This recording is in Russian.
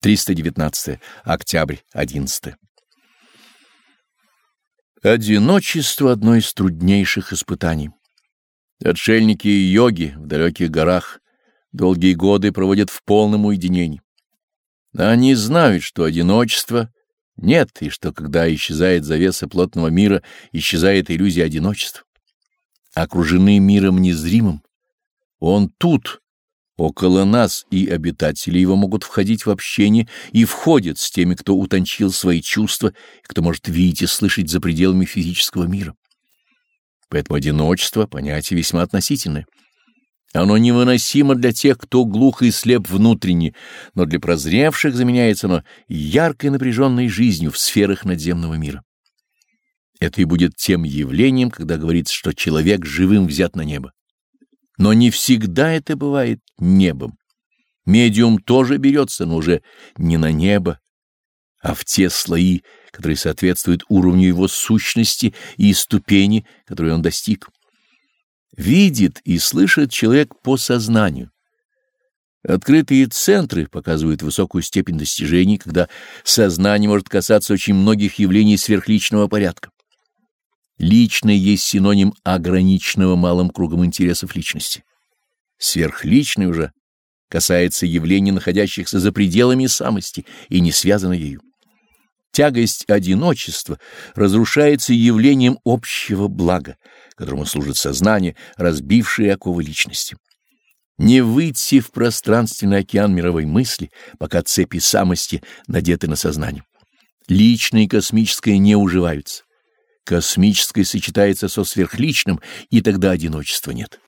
319. Октябрь 11. Одиночество — одно из труднейших испытаний. Отшельники и йоги в далеких горах долгие годы проводят в полном уединении. Они знают, что одиночества нет, и что когда исчезает завеса плотного мира, исчезает иллюзия одиночества. Окружены миром незримым. Он тут, около нас, и обитатели его могут входить в общение и входят с теми, кто утончил свои чувства и кто может видеть и слышать за пределами физического мира. Поэтому одиночество — понятие весьма относительное. Оно невыносимо для тех, кто глух и слеп внутренне, но для прозревших заменяется оно яркой напряженной жизнью в сферах надземного мира. Это и будет тем явлением, когда говорится, что человек живым взят на небо. Но не всегда это бывает небом. Медиум тоже берется, но уже не на небо, а в те слои, которые соответствуют уровню его сущности и ступени, которые он достиг. Видит и слышит человек по сознанию. Открытые центры показывают высокую степень достижений, когда сознание может касаться очень многих явлений сверхличного порядка. Личное есть синоним ограниченного малым кругом интересов личности. Сверхличное уже касается явлений, находящихся за пределами самости и не связано ею. Тягость одиночества разрушается явлением общего блага, которому служит сознание, разбившее оковы личности. Не выйти в пространственный океан мировой мысли, пока цепи самости надеты на сознание. Личное и космическое не уживаются. Космическое сочетается со сверхличным, и тогда одиночества нет.